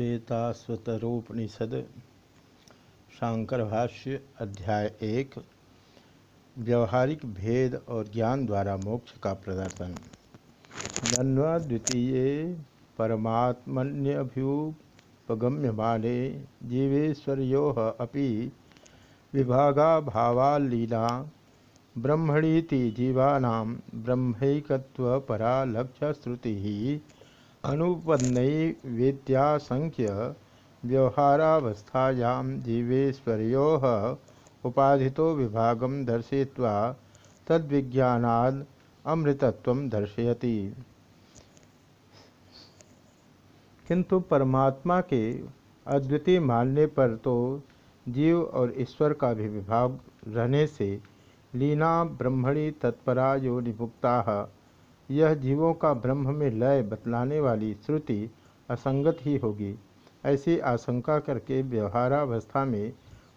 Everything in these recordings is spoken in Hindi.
श्वेताश्वतरोपनिषद शांकर भाष्य अध्याय एक, व्यवहारिक भेद और ज्ञान द्वारा मोक्ष का प्रदर्शन। नन्वा द्वितीय परमात्मन्यभ्युपगम्यमाने जीवेश्वरो अपि विभागा भावालीला ब्रह्मणीति जीवानां ब्रह्मैकत्वपरा अनुपन्न वेद्यासंख्य व्यवहारावस्थायां जीवेश्वरो उपाधि विभाग दर्शय्वा तद्विज्ञानाद अमृतत्व दर्शयति। किंतु परमात्मा के अद्वितीय मानने पर तो जीव और ईश्वर का भी विभाग रहने से लीना ब्रह्मणि तत्परा यो निभुक्ता यह जीवों का ब्रह्म में लय बतलाने वाली श्रुति असंगत ही होगी। ऐसी आशंका करके व्यवहारावस्था में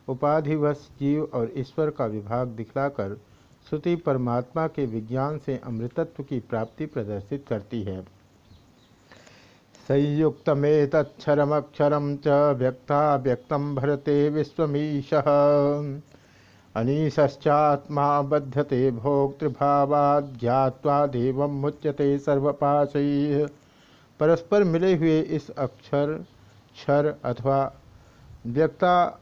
उपाधिवश जीव और ईश्वर का विभाग दिखलाकर श्रुति परमात्मा के विज्ञान से अमृतत्व की प्राप्ति प्रदर्शित करती है। संयुक्तमेतक्षरमक्षरम च व्यक्ता व्यक्तम भरते विश्वमीश। अनीश्चात्मा बध्यते भोक्तृभावाद देव मुच्यते सर्वपाश। परस्पर मिले हुए इस अक्षर, क्षर अथवा व्यक्ता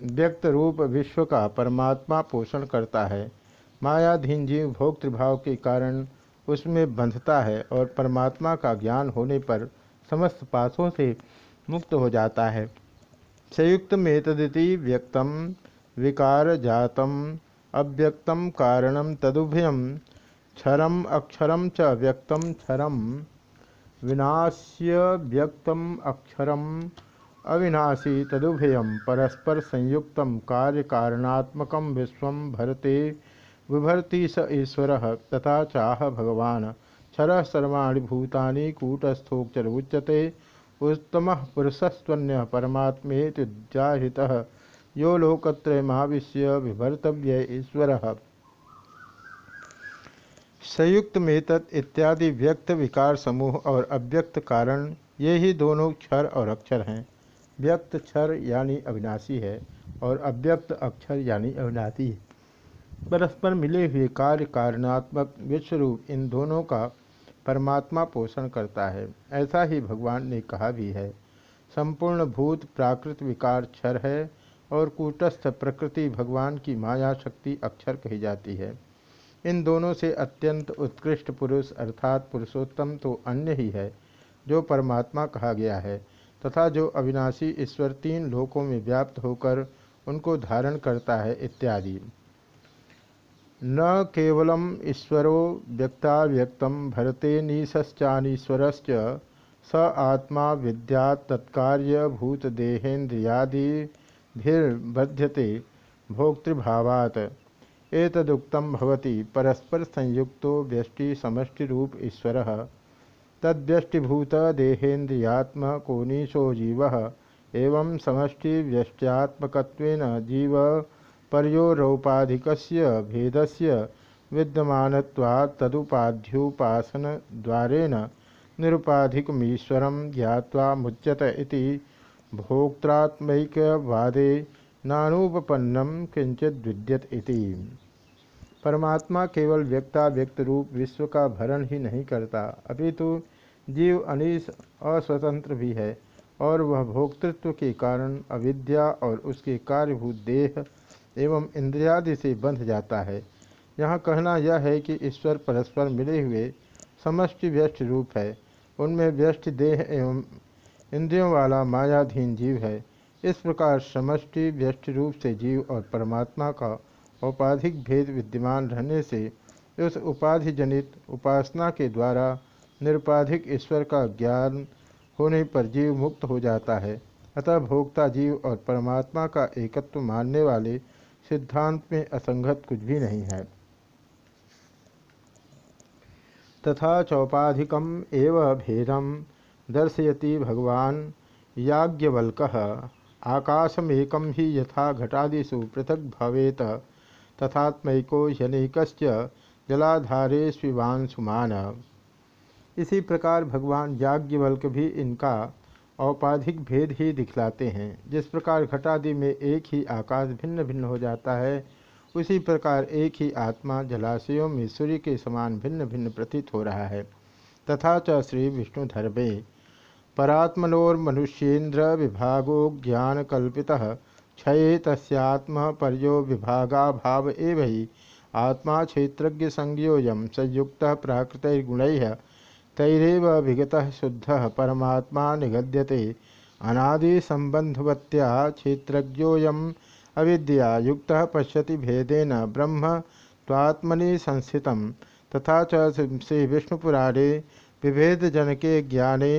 व्यक्त रूप विश्व का परमात्मा पोषण करता है। मायाधीन जीव भोक्तृभाव के कारण उसमें बंधता है और परमात्मा का ज्ञान होने पर समस्त पासों से मुक्त हो जाता है। संयुक्त में तदिति व्यक्तम विकार जातम, अव्यक्तम कारणम तदुभयम क्षरम अक्षरम च व्यक्तम क्षरम। विनाश्य व्यक्तम अक्षरम, अविनाशी तदुभयम परस्पर संयुक्त कार्य कारणात्मक विश्व भरते, विभर्ति स ईश्वर, तथा चाह भगवान। क्षर सर्वाणी भूतानि कूटस्थोक्षर उच्यते, उत्तम पुरुषस्वन्य परमात्मेत्याहितः यो लोकत्रय महाविश्य विभर्तव्य ईश्वर। संयुक्त में तत् इत्यादि व्यक्त विकार समूह और अव्यक्त कारण, ये ही दोनों क्षर और अक्षर हैं। व्यक्त क्षर यानी अविनाशी है और अव्यक्त अक्षर यानी अविनाशी। है परस्पर मिले हुए कार्य कारणात्मक विश्वरूप इन दोनों का परमात्मा पोषण करता है, ऐसा ही भगवान ने कहा भी है। संपूर्ण भूत प्राकृत विकार क्षर है और कूटस्थ प्रकृति भगवान की माया शक्ति अक्षर कही जाती है। इन दोनों से अत्यंत उत्कृष्ट पुरुष अर्थात पुरुषोत्तम तो अन्य ही है, जो परमात्मा कहा गया है, तथा जो अविनाशी ईश्वर तीन लोकों में व्याप्त होकर उनको धारण करता है इत्यादि। न केवलम ईश्वरो व्यक्ता व्यक्तम भरते नीश्चानीश्वरश्च स आत्मा विद्या तत्कार्य भूत भूतदेहेन्द्रियादि भिर्बध्यते भोक्तृभावात्। भवति परस्पर संयुक्तो व्यष्टि समष्टि ईश्वर। तद्व्यष्टिभूत देहेन्द्रियात्म कोनीशो जीव। एवं समष्टि व्यष्ट्यात्मकत्वेन जीव पर्योरौपाधिकस्य भेदस्य विद्यमानत्वात् तदुपाध्युपासन द्वारेण निरुपाधिकमीश्वरं ज्ञात्वा मुच्यत भोक्तात्मकवादे नानुपन्नम किंचित विद्यत इति। परमात्मा केवल व्यक्ता व्यक्त रूप विश्व का भरण ही नहीं करता, अपितु जीव अनिश अस्वतंत्र भी है, और वह भोक्तृत्व के कारण अविद्या और उसके कार्यभूत देह एवं इंद्रियादि से बंध जाता है। यहाँ कहना यह है कि ईश्वर परस्पर मिले हुए समष्टि व्यष्ट रूप है। उनमें व्यस्त देह एवं इंद्रियों वाला मायाधीन जीव है। इस प्रकार समष्टि, व्यष्टि रूप से जीव और परमात्मा का औपाधिक भेद विद्यमान रहने से उस उपाधि जनित उपासना के द्वारा निरुपाधिक ईश्वर का ज्ञान होने पर जीव मुक्त हो जाता है। अतः भोक्ता जीव और परमात्मा का एकत्व मानने वाले सिद्धांत में असंगत कुछ भी नहीं है। तथा चौपाधिकम एव भेदम। दर्शयति भगवान याज्ञवल्क। आकाशमेक ही यथा घटादिषु पृथक भवेत। तथात्मको यनिक जलाधारे स्विवांशुमान इसी प्रकार भगवान याज्ञवल्क भी इनका औपाधिक भेद ही दिखलाते हैं। जिस प्रकार घटादि में एक ही आकाश भिन्न भिन्न हो जाता है, उसी प्रकार एक ही आत्मा जलाशयों में सूर्य के समान भिन्न भिन्न प्रतीत हो रहा है। तथा च श्री विष्णुधर्मे। परात्मनोर्मनुष्येन्द्र विभागो ज्ञान कल्पितः क्षये तस्यात्म पर्यो विभागाभाव एव ही आत्मा क्षेत्रज्ञ संज्ञोयम संयुक्त प्राकृतिर्गुण, तैरव विगत शुद्ध परमात्मा निगद्यते अनादि संबंधवत्या क्षेत्रज्ञोयम अविद्या युक्त पश्यति भेदेन ब्रह्म त्वात्मनि संस्थित तथा च श्री विष्णुपुराणे विभेद जनके ज्ञाने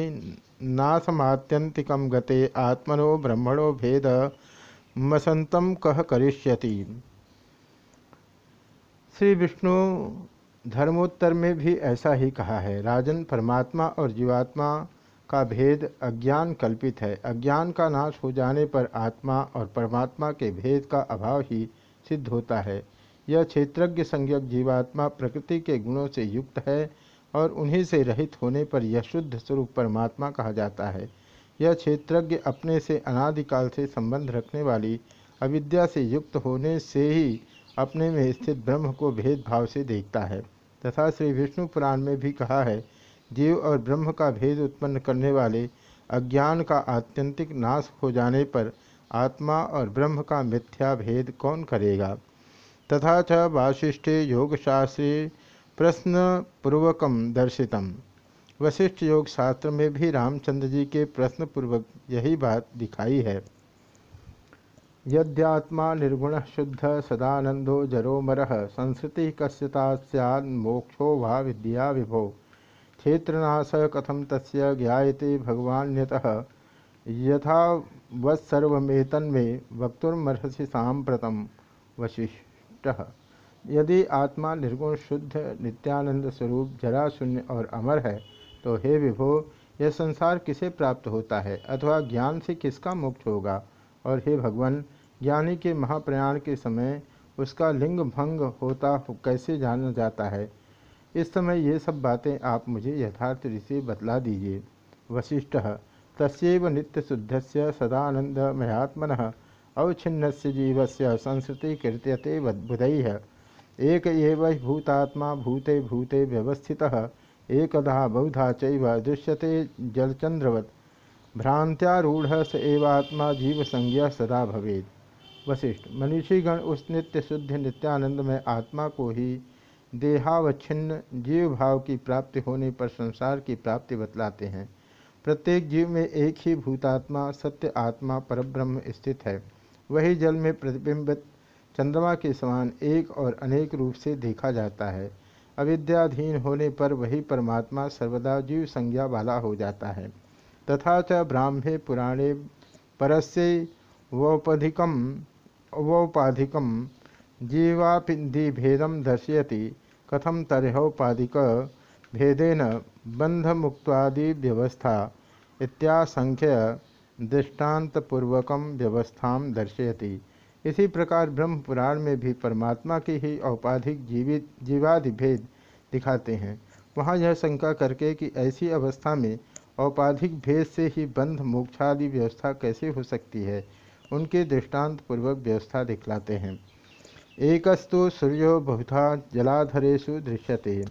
नासमात्यंतिक गते आत्मनो ब्रह्मणो भेद मसंतम कह करिष्यति। श्री विष्णु धर्मोत्तर में भी ऐसा ही कहा है, राजन परमात्मा और जीवात्मा का भेद अज्ञान कल्पित है। अज्ञान का नाश हो जाने पर आत्मा और परमात्मा के भेद का अभाव ही सिद्ध होता है। यह क्षेत्रज्ञ संज्ञक जीवात्मा प्रकृति के गुणों से युक्त है और उन्हीं से रहित होने पर यह शुद्ध स्वरूप परमात्मा कहा जाता है। यह क्षेत्रज्ञ अपने से अनादिकाल से संबंध रखने वाली अविद्या से युक्त होने से ही अपने में स्थित ब्रह्म को भेदभाव से देखता है। तथा श्री विष्णु पुराण में भी कहा है, जीव और ब्रह्म का भेद उत्पन्न करने वाले अज्ञान का आत्यंतिक नाश हो जाने पर आत्मा और ब्रह्म का मिथ्या भेद कौन करेगा? तथा च वाशिष्ठे योगशास्त्रे प्रश्न पूर्वकम दर्शितम। वशिष्ठ योग शास्त्र में भी रामचंद्र जी के प्रश्न पूर्वक यही बात दिखाई है। यद्यात्मा निर्गुण शुद्ध सदानंदो जरोमर संस्कृति कस्यता सैन्मोक्षो वा विद्या विभो। क्षेत्रनाश कथम तस्य ज्ञाते भगवान्यतः यथा वत्सर्वेतन्मे वक्तुर्मर्हसि सांप्रतम वशिष्ठ। यदि आत्मा निर्गुण, शुद्ध, नित्यानंद स्वरूप जरा शून्य और अमर है तो हे विभो, यह संसार किसे प्राप्त होता है? अथवा ज्ञान से किसका मुक्त होगा? और हे भगवान, ज्ञानी के महाप्रयाण के समय उसका लिंग भंग होता कैसे जाना जाता है? इस समय ये सब बातें आप मुझे यथार्थ ऋषि बतला दीजिए। वशिष्ठ तस्व नित्य शुद्ध से सदानंद मयात्मन अवच्छिन्न जीव से संस्कृति कीर्त्यते बुध। एक भूतात्मा भूते भूते व्यवस्थित, एकदा बहुधा चैव दृश्यते जलचंद्रवत् भ्रांत्यारूढ़ स एवात्मा जीव संज्ञा सदा भवेद। वशिष्ठ मनीषीगण उस नित्य शुद्ध नित्यानंद में आत्मा को ही देहावच्छिन्न जीव भाव की प्राप्ति होने पर संसार की प्राप्ति बतलाते हैं। प्रत्येक जीव में एक ही भूतात्मा, सत्य आत्मा, परब्रह्म स्थित है। वही जल में प्रतिबिंबित चंद्रमा के समान एक और अनेक रूप से देखा जाता है। अविद्याधीन होने पर वही परमात्मा सर्वदा जीव संज्ञा वाला हो जाता है। तथा च ब्राह्मे पुराणे परस्य वोपधिकम अवौपाधिकम जीवापिंदिभेदम दर्शयति। कथम तरहोपाधिक भेदेन बंधमुक्तादि व्यवस्था इत्यासंख्य दृष्टान्तपूर्वक व्यवस्था दर्शयति। इसी प्रकार ब्रह्म पुराण में भी परमात्मा की ही औपाधिक जीवित जीवादि भेद दिखाते हैं। वहाँ यह शंका करके कि ऐसी अवस्था में औपाधिक भेद से ही बंध, मोक्षादि व्यवस्था कैसे हो सकती है? उनके दृष्टांत पूर्वक व्यवस्था दिखलाते हैं। एकस्तु सूर्यो बहुधा जलाधरेशु दृश्यते।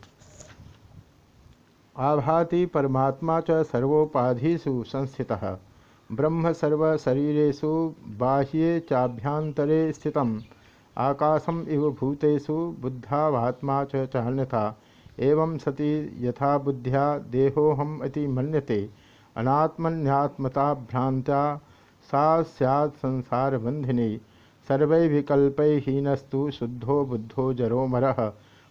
आभाति परमात्मा च सर्वोपाधिषु संस्थितः। ब्रह्म सर्वशरीरेषु बाह्ये चाभ्यंतरे स्थित आकाशम इव भूतेषु बुद्धावात्मा च चान्यथा। एवं सति यथा बुद्ध्या देहोहम इति मन्यते। अनात्मन्यात्मता भ्रांत्या सा सैत् संसार बंधिनी सर्वैविकल्पहीनस्तु शुद्धो बुद्धो जरोमर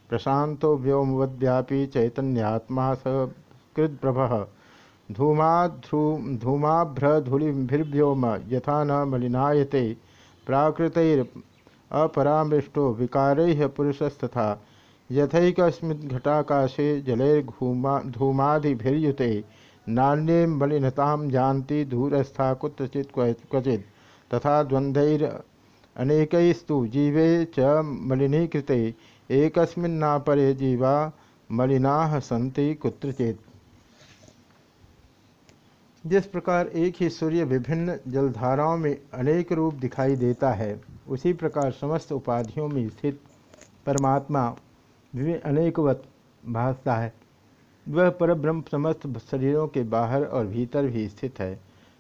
प्रशांतो व्योमवद्यापी चैतन्यात्मा स कृद्प्रभ। धूमाध्रू धूमाभ्रधूलिभिर्व्योम यथा न मलिनायते। प्राकृतैरपरामृष्टो विकारैः पुरुषस्तथा। यथैकस्मिद्घटाकाशे जलैर्घूमा, धूमादिभिर्युते। नान्ये मलिनताम जानती दूरस्था कुत्रचित क्वचित। तथा द्वंद्वैर अनेकस्तु जीवे च मलिनीकृते। एकस्मिन्नापरे जीवा मलिना सन्ति कुत्रचित। जिस प्रकार एक ही सूर्य विभिन्न जलधाराओं में अनेक रूप दिखाई देता है, उसी प्रकार समस्त उपाधियों में स्थित परमात्मा अनेकवत भासता है। वह परब्रह्म समस्त शरीरों के बाहर और भीतर भी स्थित है।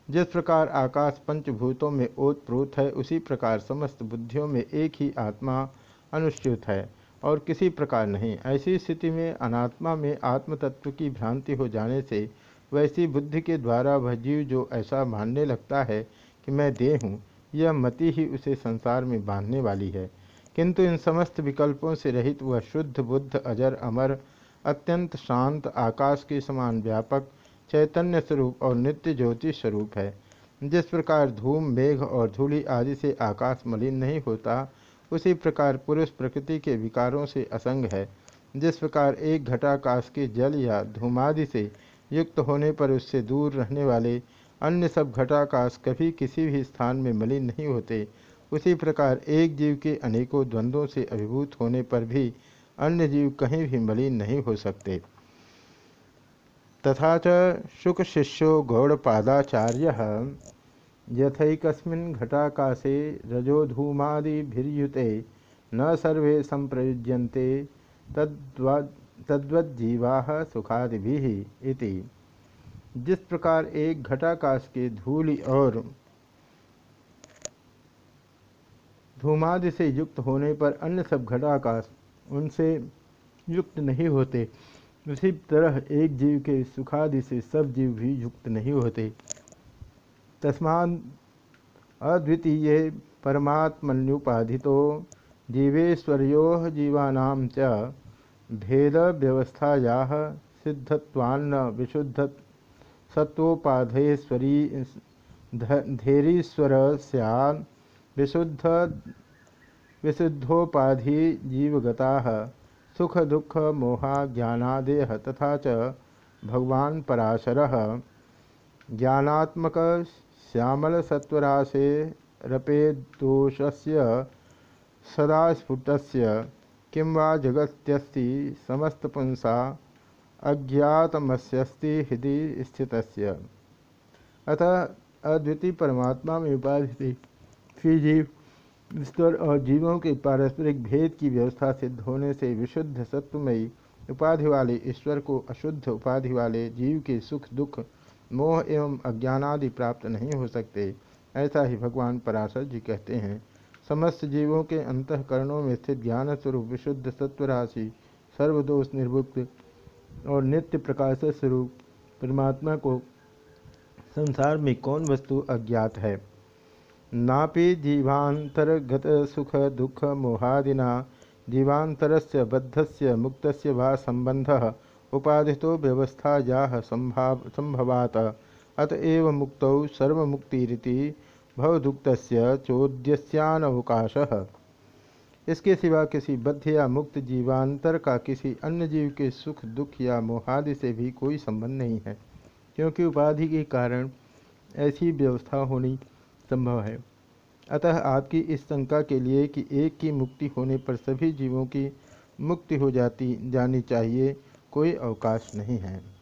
जिस प्रकार आकाश पंचभूतों में ओतप्रोत है, उसी प्रकार समस्त बुद्धियों में एक ही आत्मा अनुच्युत है और किसी प्रकार नहीं। ऐसी स्थिति में अनात्मा में आत्मतत्व की भ्रांति हो जाने से वैसी बुद्धि के द्वारा वह जीव जो ऐसा मानने लगता है कि मैं देह हूँ, यह मति ही उसे संसार में बांधने वाली है। किंतु इन समस्त विकल्पों से रहित वह शुद्ध, बुद्ध, अजर, अमर, अत्यंत शांत, आकाश के समान व्यापक, चैतन्य स्वरूप और नित्य ज्योति स्वरूप है। जिस प्रकार धूम, मेघ और धूलि आदि से आकाश मलिन नहीं होता, उसी प्रकार पुरुष प्रकृति के विकारों से असंग है। जिस प्रकार एक घटाकाश के जल या धूमादि से युक्त होने पर उससे दूर रहने वाले अन्य सब घटाकाश कभी किसी भी स्थान में मलिन नहीं होते। उसी प्रकार एक जीव के अनेकों द्वंद्वों से अभिभूत होने पर भी अन्य जीव कहीं भी मलिन नहीं हो सकते। तथा च शुक शिष्यो गौड़पादाचार्य यथकस्मिन् घटाकाशे रजोधूमादिभिर्युते न सर्वे संप्रयुज्य संप्रयुज्यन्ते तद्वज्जीवा सुखादि इति। जिस प्रकार एक घटाकाश के धूलि और धूमादि से युक्त होने पर अन्य सब घटाकाश उनसे युक्त नहीं होते, उसी तरह एक जीव के सुखादि से सब जीव भी युक्त नहीं होते। तस्मात् अद्वितीय परमात्मन्युपाधि जीवेश्वरो जीवाना च भेद व्यवस्थाया सिद्धत्वान्न विशुद्ध सत्वोपाधेश्वरी धैरीश्वर सैन विशुद्ध विशुद्धोपाधि जीवगता सुख दुख मोहा ज्ञानादेह तथा च भगवान पराशर ज्ञानात्मक श्यामल सत्वराशे रपेदोषस्य सदा स्फुट किं वा जगत्यस्ति समस्तपुंसा अज्ञातमस्यस्ति हृदय स्थित अतः अद्वितीय परमात्मा में उपाधि श्री जीव ईश्वर और जीवों के पारस्परिक भेद की व्यवस्था सिद्ध होने से विशुद्ध सत्वमयी उपाधि वाले ईश्वर को अशुद्ध उपाधि वाले जीव के सुख, दुख, मोह एवं अज्ञानादि प्राप्त नहीं हो सकते, ऐसा ही भगवान पराशर जी कहते हैं। समस्त जीवों के अंतकरणों में स्थित ज्ञान स्वरूप विशुद्ध सत्व राशि सर्वदोष निर्भुक्त और नित्य प्रकाश स्वरूप परमात्मा को संसार में कौन वस्तु अज्ञात है? नापि जीवांतर्गत सुख, दुख, मोहादिना, जीवांतरस्य, बद्धस्य, मुक्तस्य वा संबंधः उपाधितो व्यवस्था या संभाव, संभवात अतएव मुक्त सर्वमुक्तिरिति भवदुक्त चोद्यस्यानवकाश। इसके सिवा किसी बद्ध या मुक्त जीवांतर का किसी अन्य जीव के सुख, दुख या मोहादि से भी कोई संबंध नहीं है, क्योंकि उपाधि के कारण ऐसी व्यवस्था होनी संभव है। अतः आपकी इस शंका के लिए कि एक की मुक्ति होने पर सभी जीवों की मुक्ति हो जाती, जानी चाहिए, कोई अवकाश नहीं है।